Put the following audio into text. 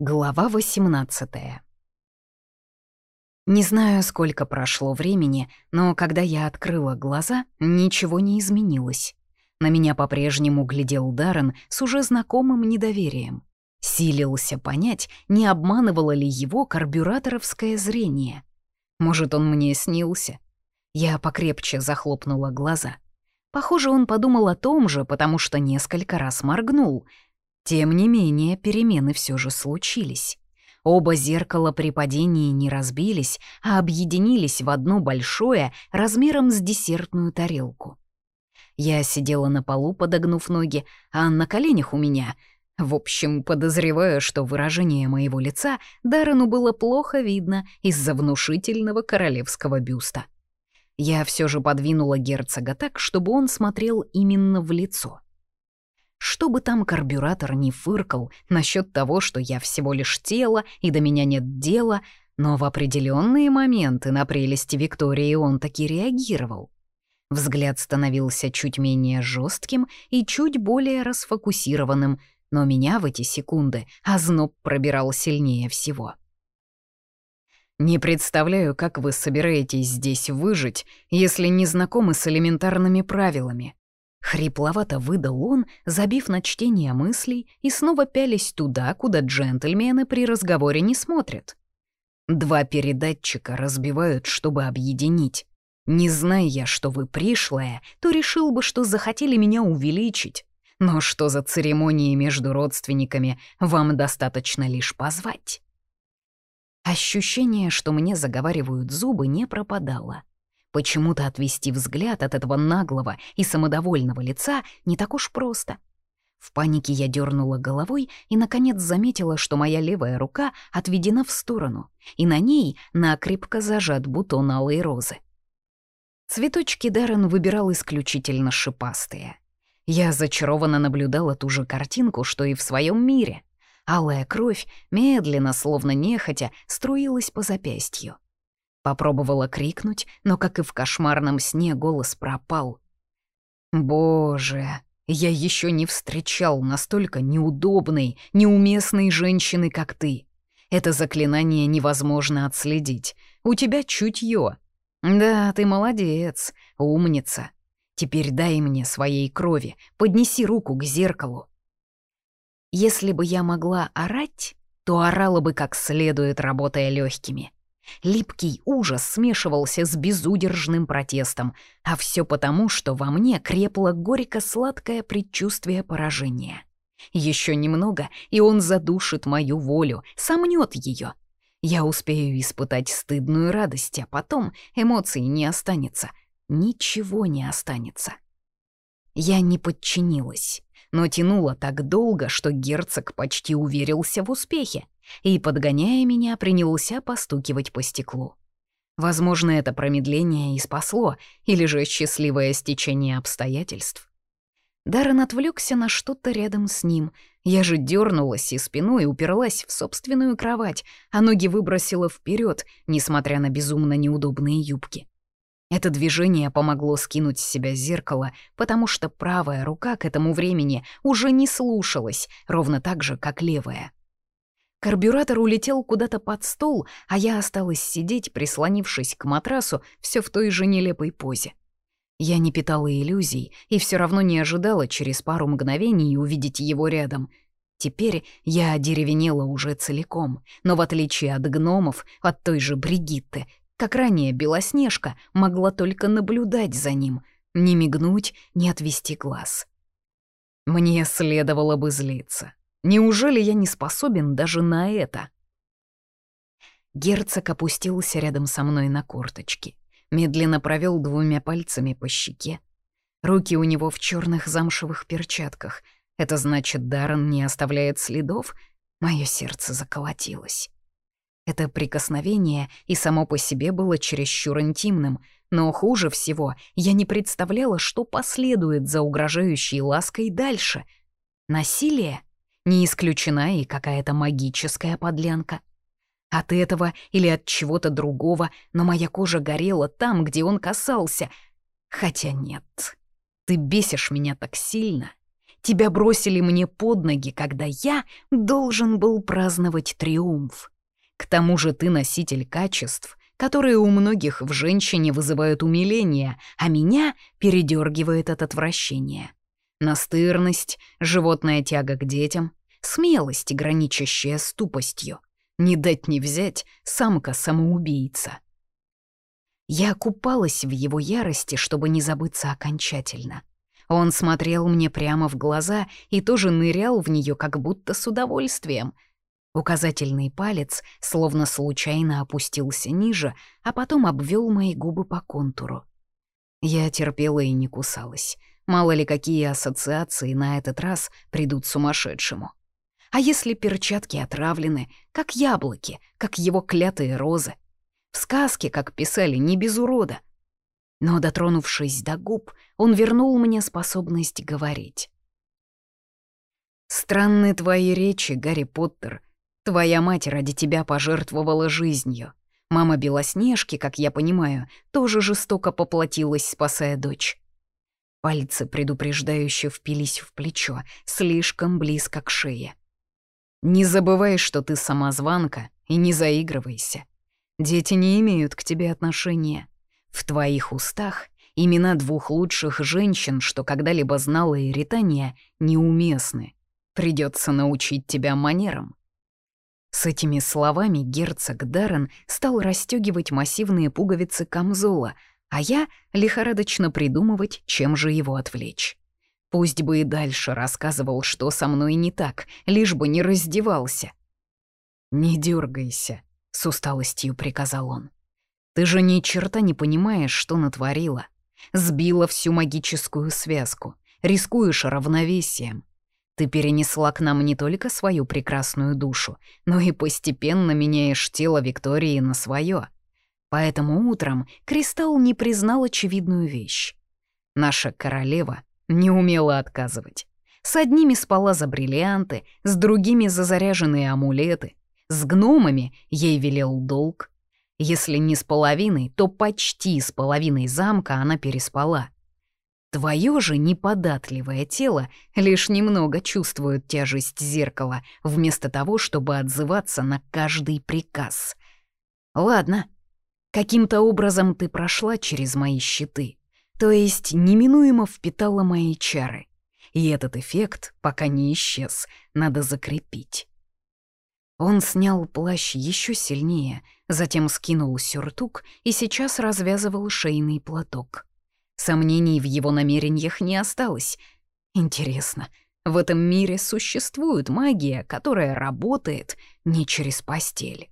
Глава 18 Не знаю, сколько прошло времени, но когда я открыла глаза, ничего не изменилось. На меня по-прежнему глядел Даррен с уже знакомым недоверием. Силился понять, не обманывало ли его карбюраторовское зрение. Может, он мне снился? Я покрепче захлопнула глаза. Похоже, он подумал о том же, потому что несколько раз моргнул — тем не менее, перемены все же случились. Оба зеркала при падении не разбились, а объединились в одно большое размером с десертную тарелку. Я сидела на полу, подогнув ноги, а на коленях у меня... В общем, подозреваю, что выражение моего лица Даррену было плохо видно из-за внушительного королевского бюста. Я все же подвинула герцога так, чтобы он смотрел именно в лицо. Что бы там карбюратор не фыркал насчет того, что я всего лишь тело и до меня нет дела, но в определенные моменты на прелести Виктории он таки реагировал. Взгляд становился чуть менее жестким и чуть более расфокусированным, но меня в эти секунды озноб пробирал сильнее всего. «Не представляю, как вы собираетесь здесь выжить, если не знакомы с элементарными правилами», Хрипловато выдал он, забив на чтение мыслей и снова пялись туда, куда джентльмены при разговоре не смотрят. Два передатчика разбивают, чтобы объединить. Не зная я, что вы пришлая, то решил бы, что захотели меня увеличить. Но что за церемонии между родственниками, вам достаточно лишь позвать. Ощущение, что мне заговаривают зубы, не пропадало. Почему-то отвести взгляд от этого наглого и самодовольного лица не так уж просто. В панике я дернула головой и, наконец, заметила, что моя левая рука отведена в сторону, и на ней накрепко зажат бутон алой розы. Цветочки Даррен выбирал исключительно шипастые. Я зачарованно наблюдала ту же картинку, что и в своем мире. Алая кровь медленно, словно нехотя, струилась по запястью. Попробовала крикнуть, но, как и в кошмарном сне, голос пропал. «Боже, я еще не встречал настолько неудобной, неуместной женщины, как ты. Это заклинание невозможно отследить. У тебя чутье. Да, ты молодец, умница. Теперь дай мне своей крови, поднеси руку к зеркалу. Если бы я могла орать, то орала бы как следует, работая легкими. Липкий ужас смешивался с безудержным протестом, а все потому, что во мне крепло горько-сладкое предчувствие поражения. Еще немного, и он задушит мою волю, сомнет ее. Я успею испытать стыдную радость, а потом эмоций не останется. Ничего не останется. Я не подчинилась, но тянула так долго, что герцог почти уверился в успехе и, подгоняя меня, принялся постукивать по стеклу. Возможно, это промедление и спасло, или же счастливое стечение обстоятельств. Даррен отвлекся на что-то рядом с ним. Я же дернулась и спиной уперлась в собственную кровать, а ноги выбросила вперед, несмотря на безумно неудобные юбки. Это движение помогло скинуть с себя зеркало, потому что правая рука к этому времени уже не слушалась, ровно так же, как левая. Карбюратор улетел куда-то под стол, а я осталась сидеть, прислонившись к матрасу, все в той же нелепой позе. Я не питала иллюзий и все равно не ожидала через пару мгновений увидеть его рядом. Теперь я одеревенела уже целиком, но в отличие от гномов, от той же Бригитты, как ранее Белоснежка могла только наблюдать за ним, не мигнуть, не отвести глаз. Мне следовало бы злиться. Неужели я не способен даже на это? Герцог опустился рядом со мной на корточки, медленно провел двумя пальцами по щеке. Руки у него в черных замшевых перчатках. Это значит, Даррен не оставляет следов? Мое сердце заколотилось. Это прикосновение и само по себе было чересчур интимным, но хуже всего я не представляла, что последует за угрожающей лаской дальше. Насилие? Не исключена и какая-то магическая подлянка. От этого или от чего-то другого, но моя кожа горела там, где он касался. Хотя нет, ты бесишь меня так сильно. Тебя бросили мне под ноги, когда я должен был праздновать триумф. К тому же ты носитель качеств, которые у многих в женщине вызывают умиление, а меня передергивает от отвращения. Настырность, животная тяга к детям, смелость, граничащая с тупостью. Не дать не взять самка-самоубийца. Я купалась в его ярости, чтобы не забыться окончательно. Он смотрел мне прямо в глаза и тоже нырял в нее как будто с удовольствием. Указательный палец словно случайно опустился ниже, а потом обвел мои губы по контуру. Я терпела и не кусалась. Мало ли какие ассоциации на этот раз придут сумасшедшему. А если перчатки отравлены, как яблоки, как его клятые розы? В сказке, как писали, не без урода. Но, дотронувшись до губ, он вернул мне способность говорить. «Странны твои речи, Гарри Поттер. Твоя мать ради тебя пожертвовала жизнью. Мама Белоснежки, как я понимаю, тоже жестоко поплатилась, спасая дочь. Пальцы предупреждающе впились в плечо, слишком близко к шее. «Не забывай, что ты самозванка, и не заигрывайся. Дети не имеют к тебе отношения. В твоих устах имена двух лучших женщин, что когда-либо знала Иритания, неуместны. Придется научить тебя манерам. С этими словами герцог Даррен стал расстегивать массивные пуговицы камзола, а я лихорадочно придумывать, чем же его отвлечь. Пусть бы и дальше рассказывал, что со мной не так, лишь бы не раздевался. «Не дергайся, с усталостью приказал он. «Ты же ни черта не понимаешь, что натворила. Сбила всю магическую связку, рискуешь равновесием. Ты перенесла к нам не только свою прекрасную душу, но и постепенно меняешь тело Виктории на свое. Поэтому утром Кристалл не признал очевидную вещь. Наша королева не умела отказывать. С одними спала за бриллианты, с другими за заряженные амулеты, с гномами ей велел долг. Если не с половиной, то почти с половиной замка она переспала. Твое же неподатливое тело лишь немного чувствует тяжесть зеркала, вместо того, чтобы отзываться на каждый приказ. Ладно, каким-то образом ты прошла через мои щиты, то есть неминуемо впитала мои чары. И этот эффект, пока не исчез, надо закрепить. Он снял плащ еще сильнее, затем скинул сюртук и сейчас развязывал шейный платок. Сомнений в его намерениях не осталось. Интересно, в этом мире существует магия, которая работает не через постель?